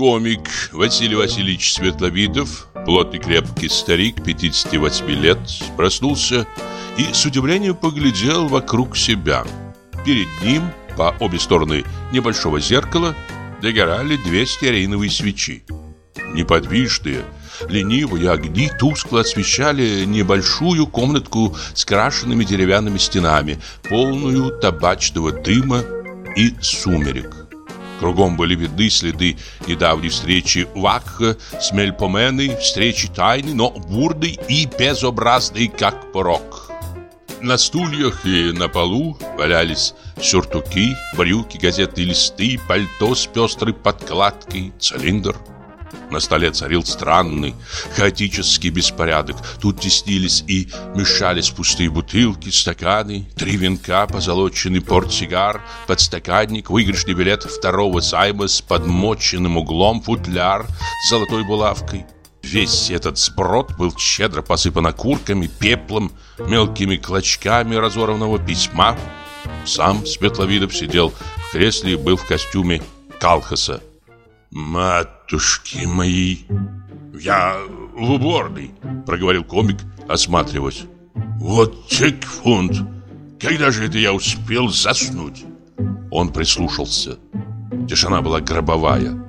Комик Василий Васильевич Светловидов, плотный крепкий старик, 58 лет, проснулся и с удивлением поглядел вокруг себя. Перед ним, по обе стороны небольшого зеркала, догорали две стеариновые свечи. Неподвижные, ленивые огни тускло освещали небольшую комнатку с крашенными деревянными стенами, полную табачного дыма и сумерек. Кругом были видны следы недавней встречи Вакха с Мельпоменой, встречи тайны, но бурной и безобразной, как порог. На стульях и на полу валялись сюртуки, брюки, газетные листы, пальто с пестрой подкладкой, цилиндр – на столе царил странный, хаотический беспорядок. Тут теснились и мешались пустые бутылки, стаканы, три венка, позолоченный портсигар, подстаканник, выигрышный билет второго займа с подмоченным углом, футляр с золотой булавкой. Весь этот сброд был щедро посыпан окурками, пеплом, мелкими клочками разорванного письма. Сам Светловидов сидел в кресле и был в костюме Калхаса. «Матушки мои, я в уборной», — проговорил комик, осматриваясь. «Вот фунт! Когда же это я успел заснуть?» Он прислушался. Тишина была гробовая.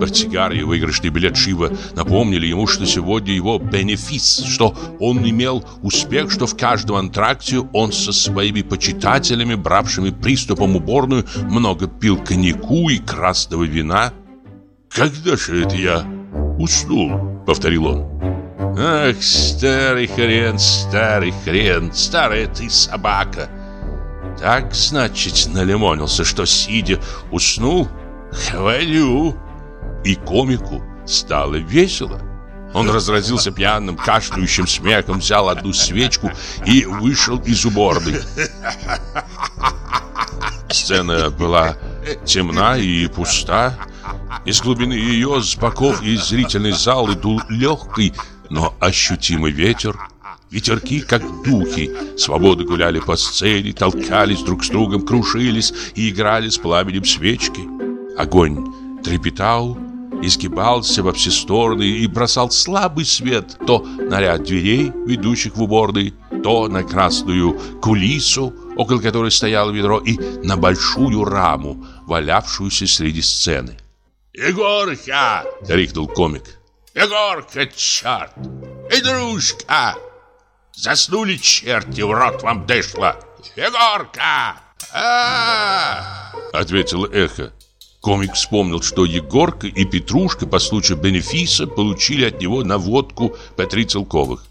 Портсигар и выигрышный билет Шива напомнили ему, что сегодня его бенефис, что он имел успех, что в каждом антракте он со своими почитателями, бравшими приступом уборную, много пил коньяку и красного вина – «Когда же это я уснул?» — повторил он. «Ах, старый хрен, старый хрен, старая ты собака!» Так, значит, налимонился, что сидя уснул? Хвалю! И комику стало весело. Он разразился пьяным, кашляющим смехом, взял одну свечку и вышел из уборной. Сцена была темна и пуста. Из глубины ее, с боков и зрительной залы дул легкий, но ощутимый ветер. Ветерки, как духи, свободы гуляли по сцене, толкались друг с другом, крушились и играли с пламенем свечки. Огонь трепетал, изгибался во все стороны и бросал слабый свет то на ряд дверей, ведущих в уборной, то на красную кулису, около которой стояло ведро, и на большую раму, валявшуюся среди сцены. «Егорка!» — крикнул комик. «Егорка, черт! Идрушка! Заснули черти, в рот вам дышло! Егорка! а Ответил эхо. Комик вспомнил, что Егорка и Петрушка по случаю бенефиса получили от него наводку по три целковых.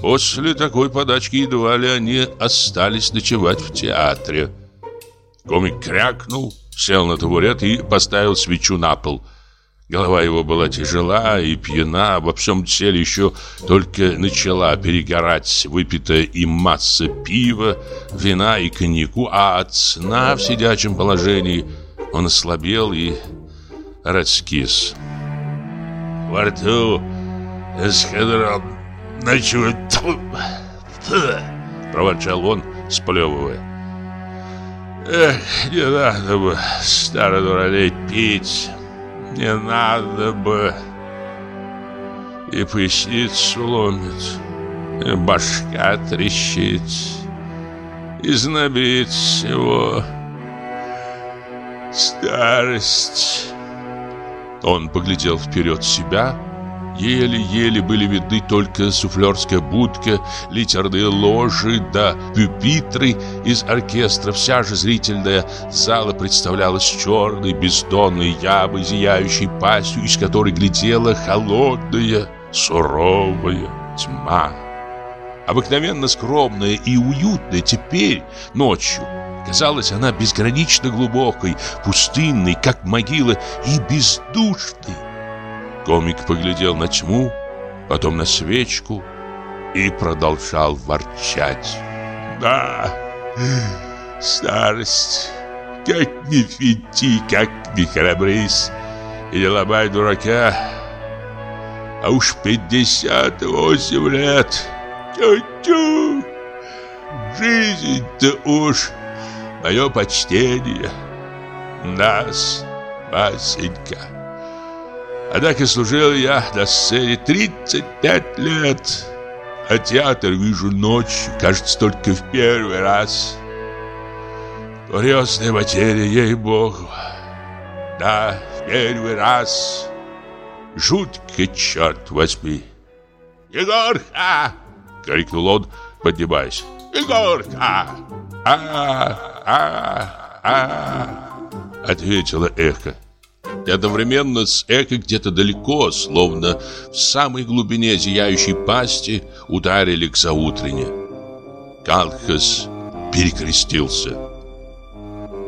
После такой подачки едва ли они остались ночевать в театре. Комик крякнул, сел на табурет и поставил свечу на пол. Голова его была тяжела и пьяна, во всем теле еще только начала перегорать выпитая им масса пива, вина и коньяку, а от сна в сидячем положении он ослабел и раскис. Во рту эскадрон ночует, проворчал он, сплевывая. Эх, не надо бы, старый дуралей, пить. Не надо бы. И поясницу ломит, и башка трещит, и знобит всего. Старость. Он поглядел вперед себя Еле-еле были видны только суфлерская будка, литерные ложи да пюпитры из оркестра. Вся же зрительная зала представлялась черной, бездонной ямой, зияющей пастью, из которой глядела холодная, суровая тьма. Обыкновенно скромная и уютная теперь, ночью, Казалась она безгранично глубокой, пустынной, как могила, и бездушной. Комик поглядел на тьму, потом на свечку и продолжал ворчать. «Да, старость, как не финти, как не храбрись и не ломай дурака, а уж пятьдесят восемь лет, тю-тю, жизнь-то уж, мое почтение, нас, Васенька». Однако служил я на сцене 35 лет, а театр вижу ночью, кажется, только в первый раз. Курьезная материя, ей-богу. Да, в первый раз. Жутко, черт возьми. «Егорка!» — крикнул он, поднимаясь. «Егорка!» «А-а-а!» — ответило эхо. И одновременно с эхо где-то далеко, словно в самой глубине зияющей пасти, ударили к заутрене. Калхас перекрестился.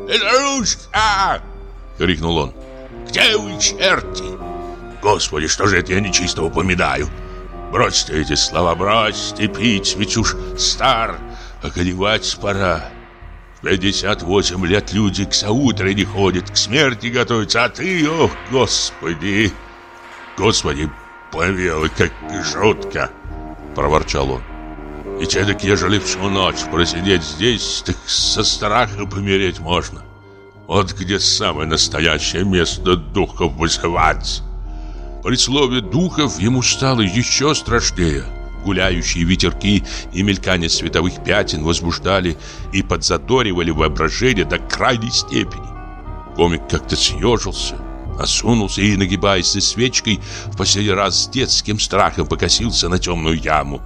«Петрушка!» — крикнул он. «Где вы, черти? Господи, что же это я нечистого помидаю? Бросьте эти слова, бросьте пить, ведь уж стар, околевать пора. В 58 лет люди к заутре не ходят, к смерти готовятся, а ты, ох, Господи! Господи, помилуй, как жутко!» — проворчал он. И эдак, ежели всю ночь просидеть здесь, так со страха помереть можно. Вот где самое настоящее место духов вызывать. При слове «духов» ему стало еще страшнее. Гуляющие ветерки и мелькание световых пятен возбуждали и подзадоривали воображение до крайней степени. Комик как-то съежился, осунулся и, нагибаясь за свечкой, в последний раз с детским страхом покосился на темную яму.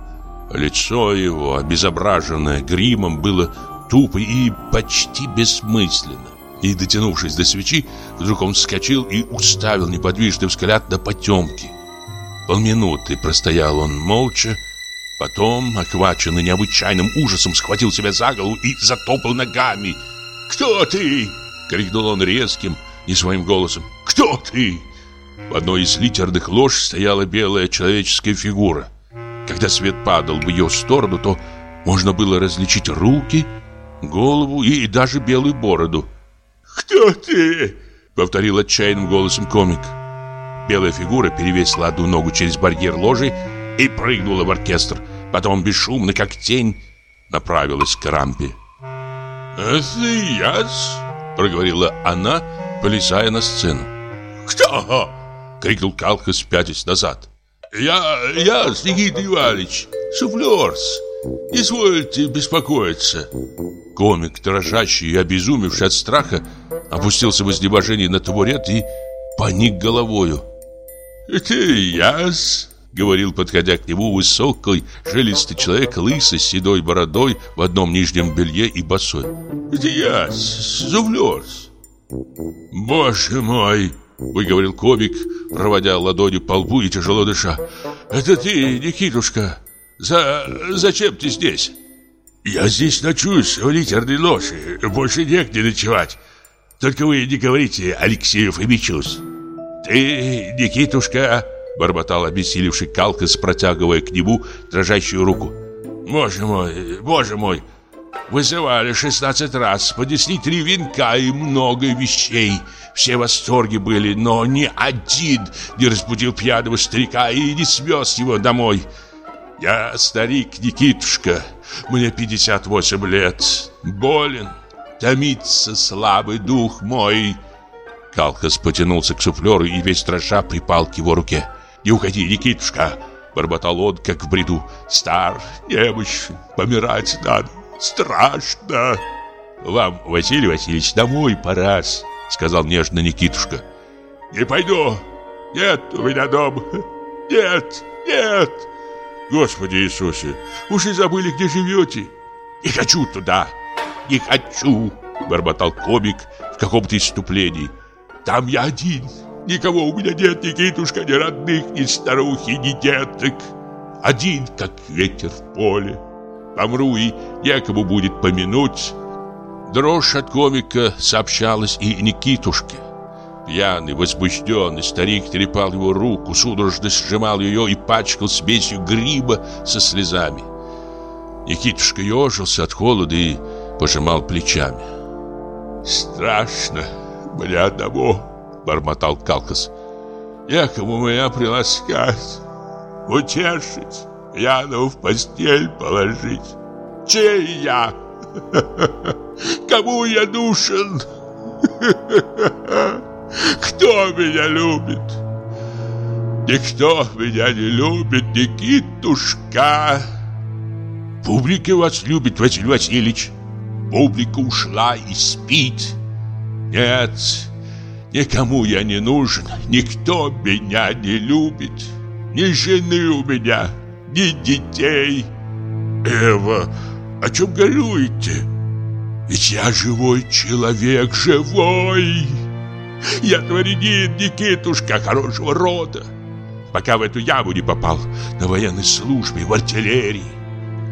Лицо его, обезображенное гримом, было тупо и почти бессмысленно. И, дотянувшись до свечи, вдруг он вскочил и уставил неподвижный взгляд на потемки. Полминуты простоял он молча, потом, охваченный необычайным ужасом, схватил себя за голову и затопал ногами. «Кто ты?» — крикнул он резким, не своим голосом. «Кто ты?» В одной из литерных лож стояла белая человеческая фигура. Когда свет падал в ее сторону, то можно было различить руки, голову и даже белую бороду. «Кто ты?» — повторил отчаянным голосом комик. Белая фигура перевесила одну ногу через барьер ложи и прыгнула в оркестр. Потом бесшумно, как тень, направилась к рампе. «Это яс?» — проговорила она, полезая на сцену. «Кто?» — крикнул Калхас, пятясь назад. «Я, я, Никита Иванович, суфлерс. Извольте беспокоиться». Комик, дрожащий и обезумевший от страха, опустился в изнеможении на табурет и поник головою. «Это яс», — говорил, подходя к нему, высокий, жилистый человек, лысый, с седой бородой, в одном нижнем белье и босой. «Это яс, зувлёрс». «Боже мой!» Выговорил комик, проводя ладонью по лбу и тяжело дыша. Это ты, Никитушка? За... Зачем ты здесь? Я здесь ночуюсь в литерной лоши. Больше негде ночевать. Только вы не говорите Алексею Фомичус. Ты, Никитушка, бормотал обессилевший Калкас, протягивая к нему дрожащую руку. Боже мой, боже мой, Вызывали 16 раз, поднесли три венка и много вещей. Все в восторге были, но ни один не разбудил пьяного старика и не свез его домой. Я старик Никитушка, мне 58 лет, болен, томится слабый дух мой. Калкас потянулся к суфлеру и весь дрожа припал к его руке. «Не уходи, Никитушка!» Бормотал он, как в бреду. «Стар, немощен, помирать надо страшно. Вам, Василий Васильевич, домой пора, сказал нежно Никитушка. Не пойду. Нет у меня дома. Нет, нет. Господи Иисусе, уж и забыли, где живете. Не хочу туда. Не хочу, бормотал комик в каком-то иступлении. Там я один. Никого у меня нет, Никитушка, ни родных, ни старухи, ни деток. Один, как ветер в поле. Помру и некому будет помянуть. Дрожь от комика сообщалась и Никитушке. Пьяный, возбужденный старик трепал его руку, судорожно сжимал ее и пачкал смесью гриба со слезами. Никитушка ежился от холода и пожимал плечами. «Страшно мне одному», — бормотал Калкас. «Некому меня приласкать, утешить» пьяного в постель положить. Чей я? Кому я нужен? Кто меня любит? Никто меня не любит, Никитушка. Публика вас любит, Василий Васильевич. Публика ушла и спит. Нет, никому я не нужен, никто меня не любит. Ни жены у меня, ни детей. Эва, о чем горюете? Ведь я живой человек, живой. Я дворянин, Никитушка, хорошего рода. Пока в эту яму не попал, на военной службе, в артиллерии.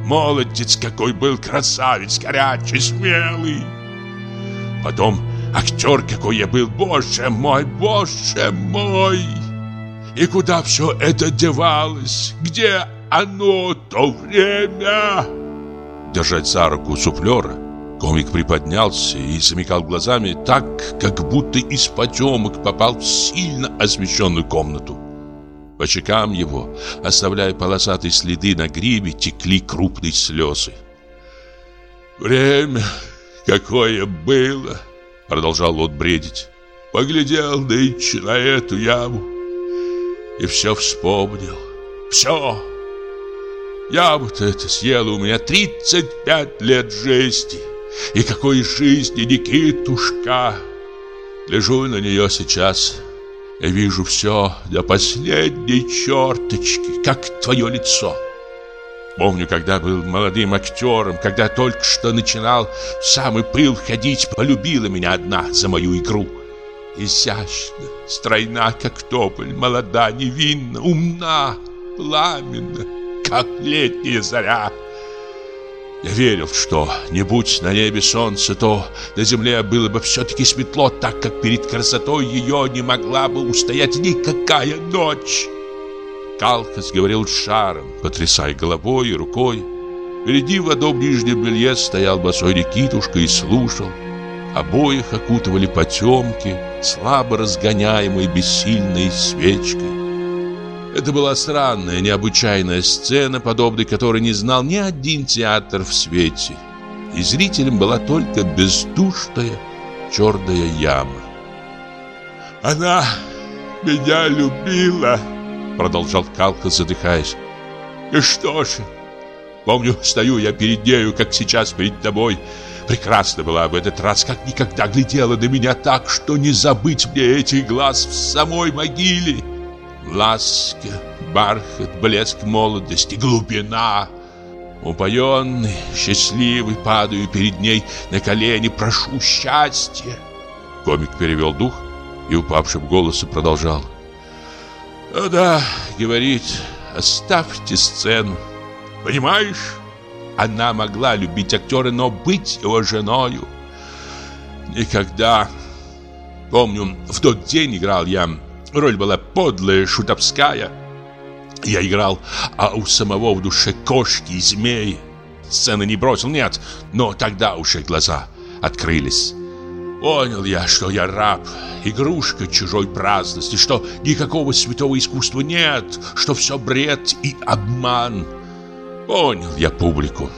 Молодец какой был, красавец, горячий, смелый. Потом актер какой я был, боже мой, боже мой. И куда все это девалось? Где оно, то время? Держать за руку суфлера, комик приподнялся и замекал глазами так, как будто из потемок попал в сильно освещенную комнату. По щекам его, оставляя полосатые следы на гриве, текли крупные слезы. «Время какое было!» Продолжал он бредить. Поглядел нынче на эту яму и все вспомнил. Все! Яму-то это съела у меня 35 лет жизни. И какой жизни, Никитушка! Лежу на нее сейчас я вижу все до последней черточки, как твое лицо. Помню, когда был молодым актером, когда только что начинал в самый пыл ходить, полюбила меня одна за мою игру. Изящна, стройна, как тополь, молода, невинна, умна, пламенна, как летняя заря. Я верил, что не будь на небе солнце, то на земле было бы все-таки светло, так как перед красотой ее не могла бы устоять никакая ночь. Калкас говорил шаром, потрясая головой и рукой. Впереди в одном нижнем белье стоял босой Никитушка и слушал. Обоих окутывали потемки, слабо разгоняемые бессильной свечкой. Это была странная, необычайная сцена, подобной которой не знал ни один театр в свете. И зрителям была только бездушная черная яма. «Она меня любила!» Продолжал Калка, задыхаясь. И что же? Помню, стою я перед нею, как сейчас перед тобой. Прекрасно была в этот раз, как никогда глядела на меня так, что не забыть мне этих глаз в самой могиле. Ласка, бархат, блеск молодости, глубина. Упоенный, счастливый, падаю перед ней на колени, прошу счастья! Комик перевел дух и упавшим голосом продолжал ну да, говорит, оставьте сцену. Понимаешь? Она могла любить актера, но быть его женою никогда. Помню, в тот день играл я. Роль была подлая, шутовская. Я играл, а у самого в душе кошки и змеи. Сцены не бросил, нет, но тогда уже глаза открылись. Понял я, что я раб, игрушка чужой праздности, что никакого святого искусства нет, что все бред и обман. Понял я публику.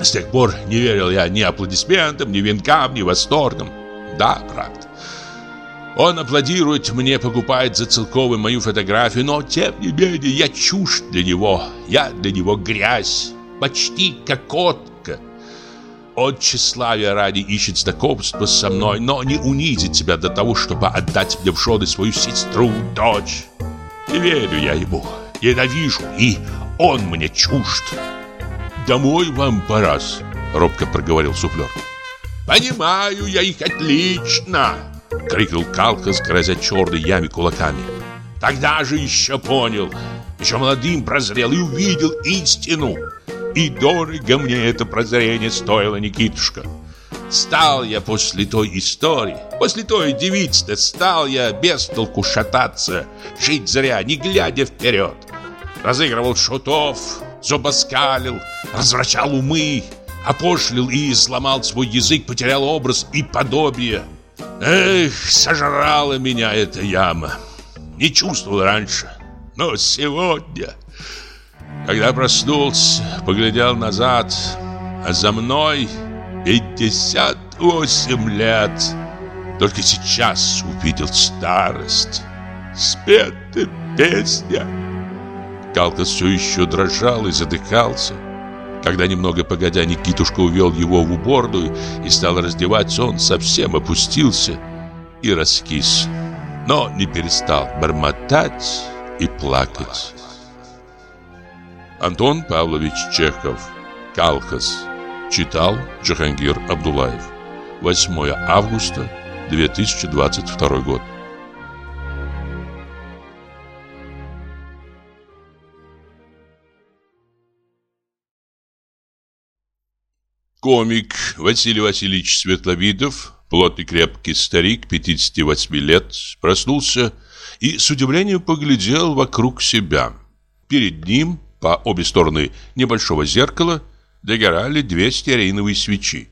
С тех пор не верил я ни аплодисментам, ни венкам, ни восторгам. Да, правда. Он аплодирует мне, покупает за целковый мою фотографию, но тем не менее я чушь для него, я для него грязь, почти как кот от тщеславия ради ищет знакомство со мной, но не унизит себя до того, чтобы отдать мне в жены свою сестру, дочь. Верю я ему, ненавижу, и он мне чужд. «Домой вам пора робко проговорил суфлер. «Понимаю я их отлично!» — крикнул Калкас, грозя черной яме кулаками. «Тогда же еще понял, еще молодым прозрел и увидел истину!» И дорого мне это прозрение стоило, Никитушка. Стал я после той истории, после той девицы стал я без толку шататься, жить зря, не глядя вперед. Разыгрывал шутов, зубоскалил, развращал умы, опошлил и сломал свой язык, потерял образ и подобие. Эх, сожрала меня эта яма. Не чувствовал раньше, но сегодня... Когда проснулся, поглядел назад, а за мной 58 лет. Только сейчас увидел старость. Спеты песня!» Калкас все еще дрожал и задыхался. Когда немного погодя Никитушка увел его в уборную и стал раздеваться, он совсем опустился и раскис, но не перестал бормотать и плакать. Антон Павлович Чехов. «Калхас» читал Джахангир Абдулаев. 8 августа 2022 год. Комик Василий Васильевич Светловидов, плотный крепкий старик, 58 лет, проснулся и с удивлением поглядел вокруг себя. Перед ним, по обе стороны небольшого зеркала, догорали две стереиновые свечи.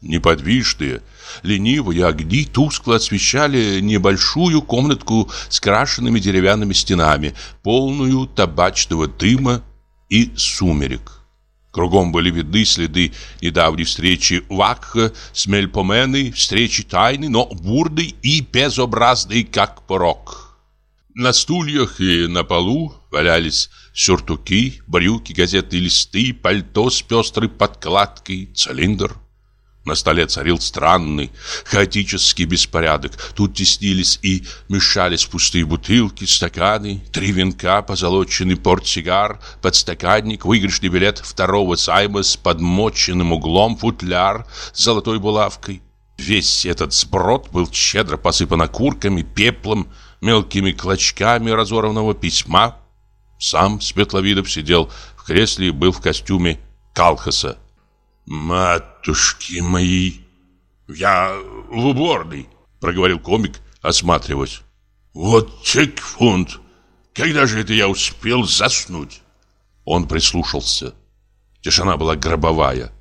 Неподвижные, ленивые огни тускло освещали небольшую комнатку с крашенными деревянными стенами, полную табачного дыма и сумерек. Кругом были видны следы недавней встречи Вакха с Мельпоменой, встречи тайны, но бурной и безобразной, как порог. На стульях и на полу валялись сюртуки, брюки, газетные листы, пальто с пестрой подкладкой, цилиндр. На столе царил странный, хаотический беспорядок. Тут теснились и мешались пустые бутылки, стаканы, три венка, позолоченный портсигар, подстаканник, выигрышный билет второго сайма с подмоченным углом, футляр с золотой булавкой. Весь этот сброд был щедро посыпан окурками, пеплом, мелкими клочками разорванного письма. Сам Светловидов сидел в кресле и был в костюме Калхаса. «Матушки мои, я в уборной», — проговорил комик, осматриваясь. «Вот чек-фунт! Когда же это я успел заснуть?» Он прислушался. Тишина была гробовая.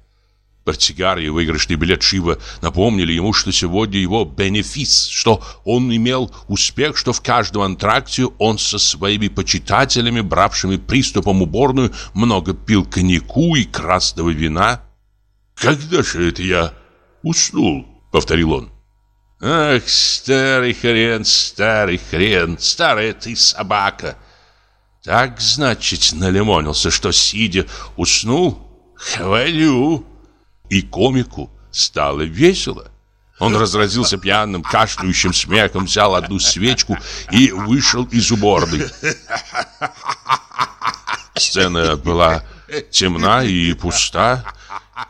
Портсигар и выигрышный билет Шива напомнили ему, что сегодня его бенефис, что он имел успех, что в каждом антракте он со своими почитателями, бравшими приступом уборную, много пил коньяку и красного вина. «Когда же это я уснул?» — повторил он. «Ах, старый хрен, старый хрен, старая ты собака!» Так, значит, налимонился, что, сидя, уснул? Хвалю! И комику стало весело. Он разразился пьяным, кашляющим смехом, взял одну свечку и вышел из уборной. Сцена была темна и пуста.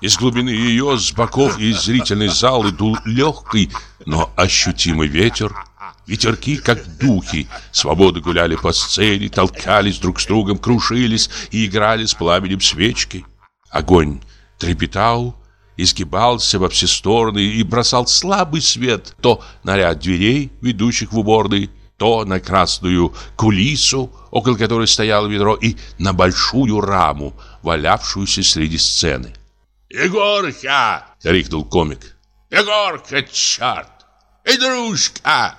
Из глубины ее, с боков и зрительной залы дул легкий, но ощутимый ветер. Ветерки, как духи, свободы гуляли по сцене, толкались друг с другом, крушились и играли с пламенем свечки. Огонь трепетал, изгибался во все стороны и бросал слабый свет то на ряд дверей, ведущих в уборный, то на красную кулису, около которой стояло ведро, и на большую раму, валявшуюся среди сцены. «Егорка!» — крикнул комик. «Егорка, черт! Идрушка!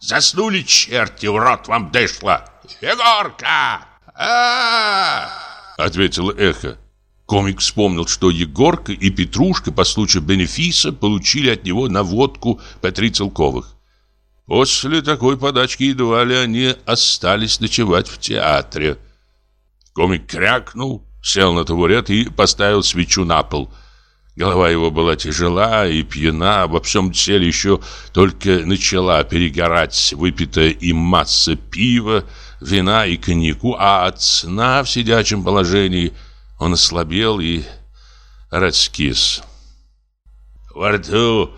Заснули черти, в рот вам дышло! Егорка! а ответило эхо. Комик вспомнил, что Егорка и Петрушка по случаю бенефиса получили от него на водку по три целковых. После такой подачки едва ли они остались ночевать в театре. Комик крякнул, сел на табурет и поставил свечу на пол. Голова его была тяжела и пьяна, во всем теле еще только начала перегорать выпитая им масса пива, вина и коньяку, а от сна в сидячем положении он ослабел и раскис. Во рту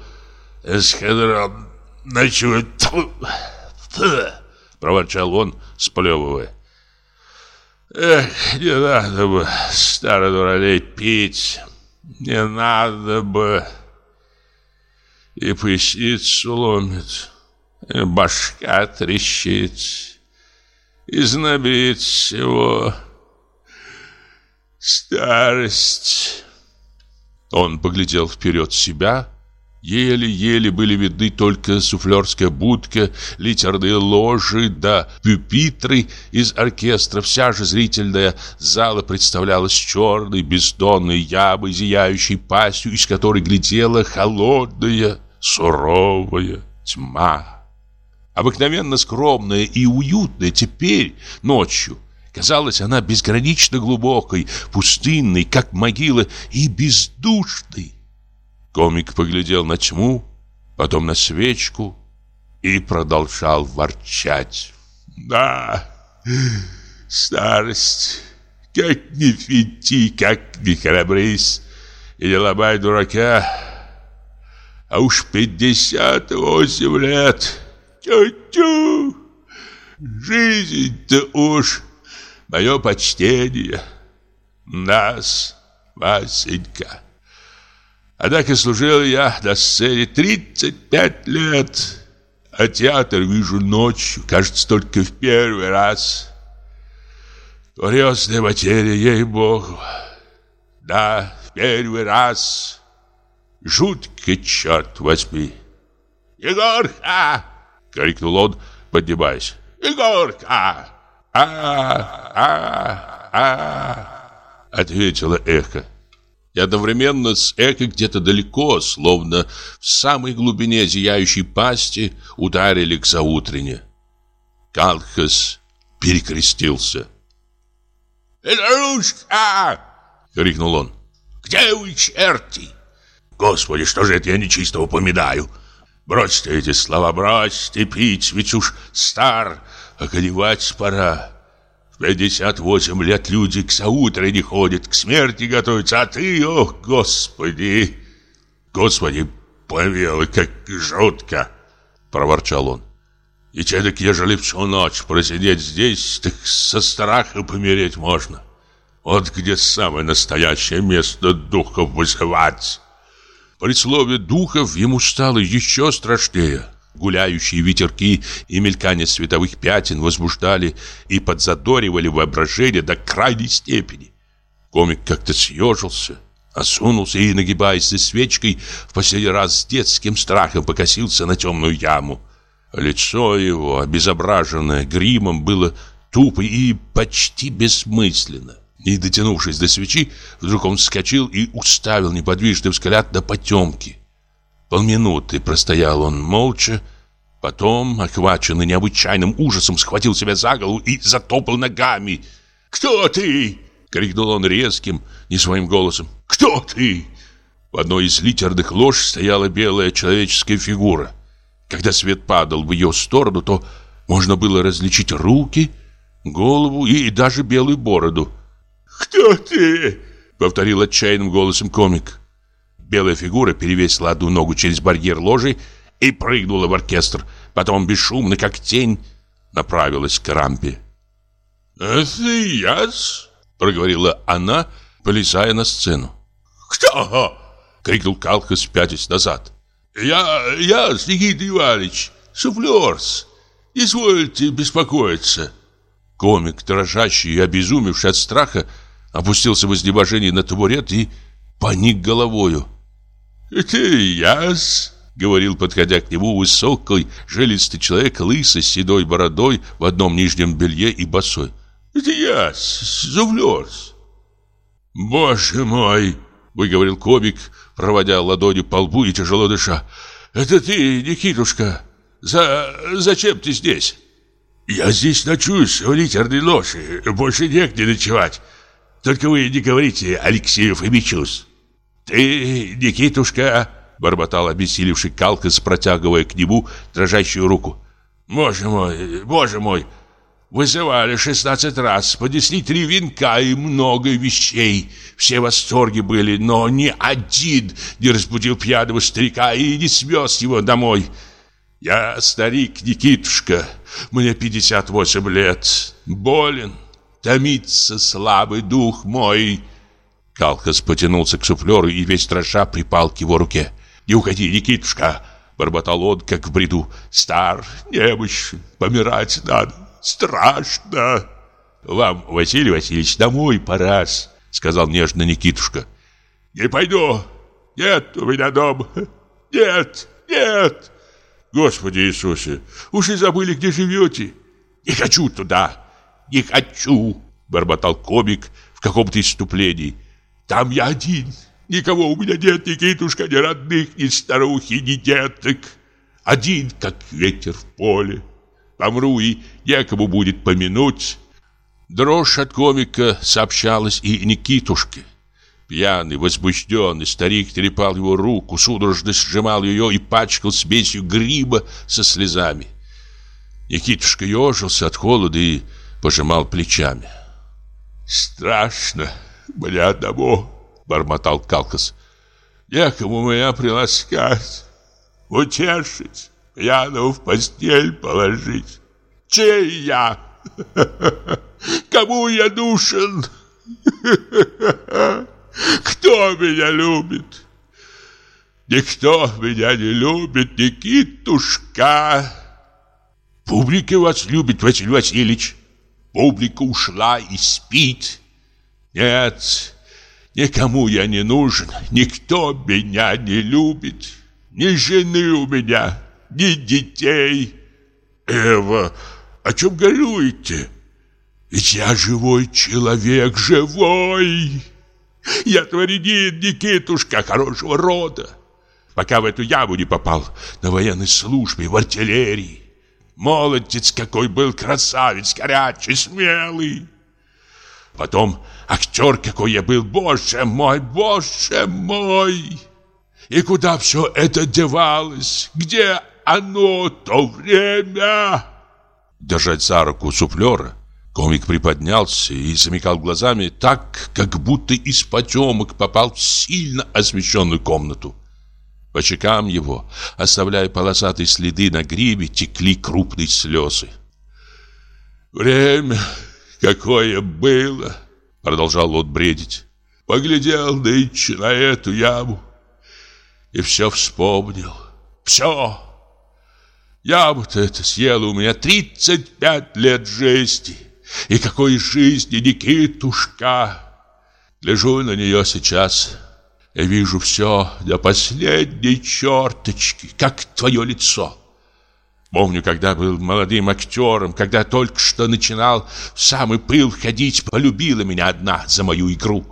эскадрон ночует, проворчал он, сплевывая. Эх, не надо бы, старый дуралей, пить. Не надо бы. И поясницу ломит, и башка трещит, и знобит всего. Старость. Он поглядел вперед себя Еле-еле были видны только суфлерская будка, литерные ложи да пюпитры из оркестра. Вся же зрительная зала представлялась черной, бездонной ямой, зияющей пастью, из которой глядела холодная, суровая тьма. Обыкновенно скромная и уютная теперь, ночью, казалась она безгранично глубокой, пустынной, как могила, и бездушной. Комик поглядел на тьму, потом на свечку и продолжал ворчать. «Да, старость, как не финти, как не храбрись, и не ломай дурака, а уж пятьдесят восемь лет, тю-тю, жизнь-то уж, мое почтение, нас, Васенька». Однако служил я на сцене 35 лет, а театр вижу ночью, кажется, только в первый раз. Курьезная материя, ей-богу. Да, в первый раз. Жутко, черт возьми. «Егорка!» — крикнул он, поднимаясь. «Егорка!» «А-а-а!» — ответило эхо и одновременно с эхо где-то далеко, словно в самой глубине зияющей пасти, ударили к заутрене. Калхас перекрестился. «Петрушка!» — крикнул он. «Где вы, черти?» «Господи, что же это я нечисто упоминаю?» «Бросьте эти слова, бросьте пить, ведь уж стар, околевать пора. 58 лет люди к заутре не ходят, к смерти готовятся, а ты, ох, господи! Господи, помилуй, как жутко!» Проворчал он. «И чедок, ежели всю ночь просидеть здесь, так со страха помереть можно. Вот где самое настоящее место духов вызывать!» При слове «духов» ему стало еще страшнее. Гуляющие ветерки и мелькание световых пятен возбуждали и подзадоривали воображение до крайней степени. Комик как-то съежился, осунулся и, нагибаясь за свечкой, в последний раз с детским страхом покосился на темную яму. Лицо его, обезображенное гримом, было тупо и почти бессмысленно. Не дотянувшись до свечи, вдруг он вскочил и уставил неподвижный взгляд на потемки. Полминуты простоял он молча, потом, охваченный необычайным ужасом, схватил себя за голову и затопал ногами. «Кто ты?» — крикнул он резким, не своим голосом. «Кто ты?» В одной из литерных лож стояла белая человеческая фигура. Когда свет падал в ее сторону, то можно было различить руки, голову и даже белую бороду. «Кто ты?» — повторил отчаянным голосом комик. Белая фигура перевесила одну ногу через барьер ложи и прыгнула в оркестр. Потом бесшумно, как тень, направилась к рампе. «Это яс?» — проговорила она, полезая на сцену. «Кто?» — крикнул Калхас, пятясь назад. «Я, я, Никита Иванович, суфлерс. Извольте беспокоиться». Комик, дрожащий и обезумевший от страха, опустился в изнеможении на табурет и поник головою. «Это яс», — говорил, подходя к нему, высокий, жилистый человек, лысый, с седой бородой, в одном нижнем белье и босой. «Это яс, зувлёрс». «Боже мой!» — выговорил комик, проводя ладонью по лбу и тяжело дыша. «Это ты, Никитушка? За... зачем ты здесь?» «Я здесь ночуюсь в литерной лоши, больше негде ночевать. Только вы не говорите Алексею Фомичус». «Ты, Никитушка!» — бормотал обессилевший Калкас, протягивая к нему дрожащую руку. «Боже мой, боже мой! Вызывали шестнадцать раз, поднесли три венка и много вещей. Все в восторге были, но ни один не разбудил пьяного старика и не свез его домой. Я старик Никитушка, мне пятьдесят восемь лет, болен, томится слабый дух мой». Калхас потянулся к суфлеру и весь дрожа припал к его руке. «Не уходи, Никитушка!» — бормотал он, как в бреду. «Стар, немощен, помирать надо, страшно!» «Вам, Василий Васильевич, домой пора сказал нежно Никитушка. «Не пойду! Нет у меня дома! Нет, нет!» «Господи Иисусе, уж и забыли, где живете!» «Не хочу туда! Не хочу!» — бормотал комик в каком-то иступлении. Там я один. Никого у меня нет, Никитушка, ни родных, ни старухи, ни деток. один, как ветер в поле. Помру и некому будет помянуть. Дрожь от комика сообщалась и Никитушке. Пьяный, возбужденный старик трепал его руку, судорожно сжимал ее и пачкал смесью гриба со слезами. Никитушка ежился от холода и пожимал плечами. «Страшно мне одному», — бормотал Калкас. «Некому меня приласкать, утешить, пьяного в постель положить. Чей я? Кому я душен? Кто меня любит? Никто меня не любит, Никитушка!» Публика вас любит, Василий Васильевич. Публика ушла и спит. Нет, никому я не нужен, никто меня не любит. Ни жены у меня, ни детей. Эва, о чем горюете? Ведь я живой человек, живой. Я дворянин Никитушка хорошего рода. Пока в эту яму не попал, на военной службе, в артиллерии. Молодец какой был красавец, горячий, смелый. Потом актер какой я был, боже мой, боже мой. И куда все это девалось? Где оно, то время? Держать за руку суфлера, комик приподнялся и замекал глазами так, как будто из потемок попал в сильно освещенную комнату. По щекам его, оставляя полосатые следы на грибе, текли крупные слезы. «Время какое было!» — продолжал он бредить. «Поглядел нынче на эту яму и все вспомнил. Все! Яму-то это съела у меня тридцать пять лет жизни. И какой жизни, Никитушка! Лежу на нее сейчас...» Я вижу все до последней черточки, как твое лицо. Помню, когда был молодым актером, когда только что начинал в самый пыл ходить, полюбила меня одна за мою игру.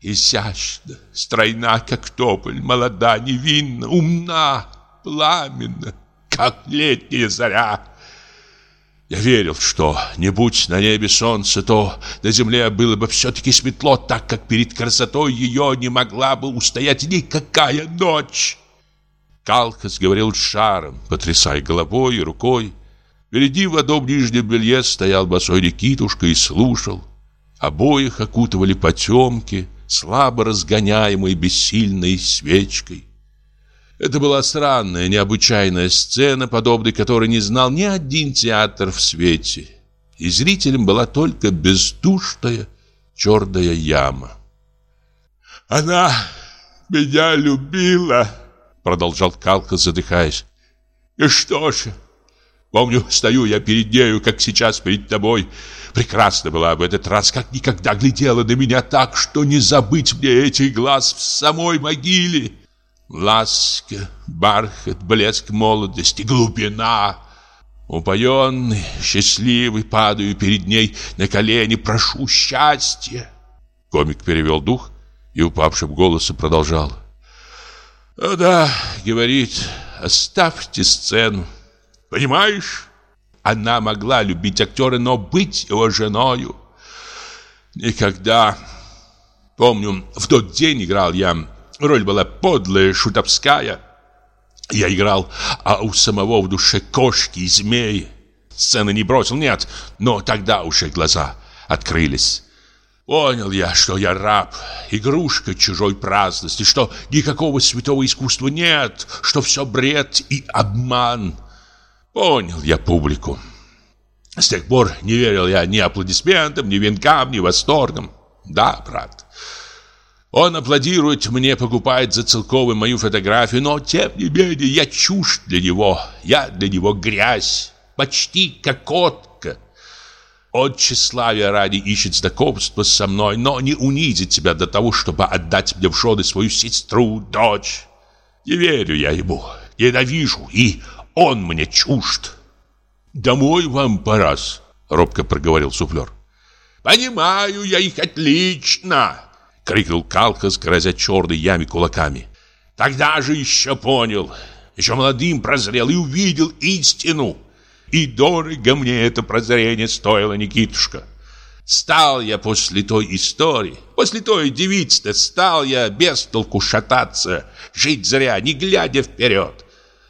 Изящна, стройна, как тополь, молода, невинна, умна, пламенна, как летняя заря. Я верил, что не будь на небе солнце, то на земле было бы все-таки светло, так как перед красотой ее не могла бы устоять никакая ночь. Калхас говорил шаром, потрясая головой и рукой. Впереди в одном нижнем белье стоял босой Никитушка и слушал. Обоих окутывали потемки, слабо разгоняемые бессильной свечкой. Это была странная, необычайная сцена, подобной которой не знал ни один театр в свете. И зрителям была только бездушная черная яма. «Она меня любила», — продолжал Калка, задыхаясь. «И что же? Помню, стою я перед нею, как сейчас перед тобой. Прекрасно была в этот раз, как никогда глядела на меня так, что не забыть мне этих глаз в самой могиле». Ласка, бархат, блеск молодости, глубина. Упоенный, счастливый, падаю перед ней на колени, прошу счастья. Комик перевел дух и упавшим голосом продолжал. «О да, — говорит, — оставьте сцену. Понимаешь, она могла любить актера, но быть его женою никогда. Помню, в тот день играл я Роль была подлая, шутовская. Я играл, а у самого в душе кошки и змеи. Сцены не бросил, нет, но тогда уже глаза открылись. Понял я, что я раб, игрушка чужой праздности, что никакого святого искусства нет, что все бред и обман. Понял я публику. С тех пор не верил я ни аплодисментам, ни венкам, ни восторгам. Да, брат, он аплодирует мне, покупает за целковый мою фотографию, но, тем не менее, я чушь для него. Я для него грязь, почти кокотка. Он тщеславия ради ищет знакомства со мной, но не унизит себя до того, чтобы отдать мне в жены свою сестру, дочь. Не верю я ему, ненавижу, и он мне чужд. «Домой вам пора робко проговорил суфлер. «Понимаю я их отлично!» Крикнул Калхас, грозя черной яме кулаками. Тогда же еще понял. еще молодым прозрел и увидел истину. И дорого мне это прозрение стоило, Никитушка. Стал я после той истории, после той девицы стал я без толку шататься, жить зря, не глядя вперед.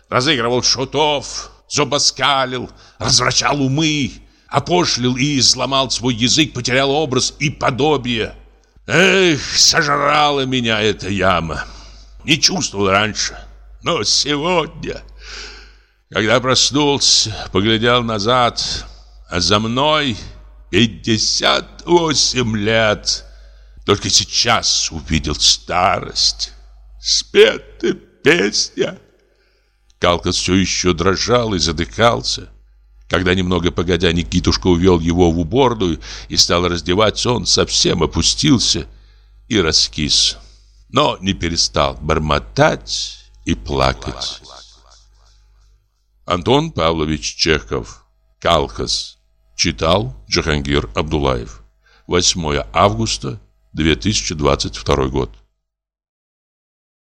Разыгрывал шутов, зубоскалил, развращал умы, опошлил и сломал свой язык, потерял образ и подобие. Эх, сожрала меня эта яма. Не чувствовал раньше, но сегодня, когда проснулся, поглядел назад, а за мной пятьдесят восемь лет. Только сейчас увидел старость. Спета песня. Калкас все еще дрожал и задыхался. Когда немного погодя Никитушка увел его в уборную и стал раздеваться, он совсем опустился и раскис. Но не перестал бормотать и плакать. Антон Павлович Чехов. Калхас. Читал Джахангир Абдулаев. 8 августа 2022 год.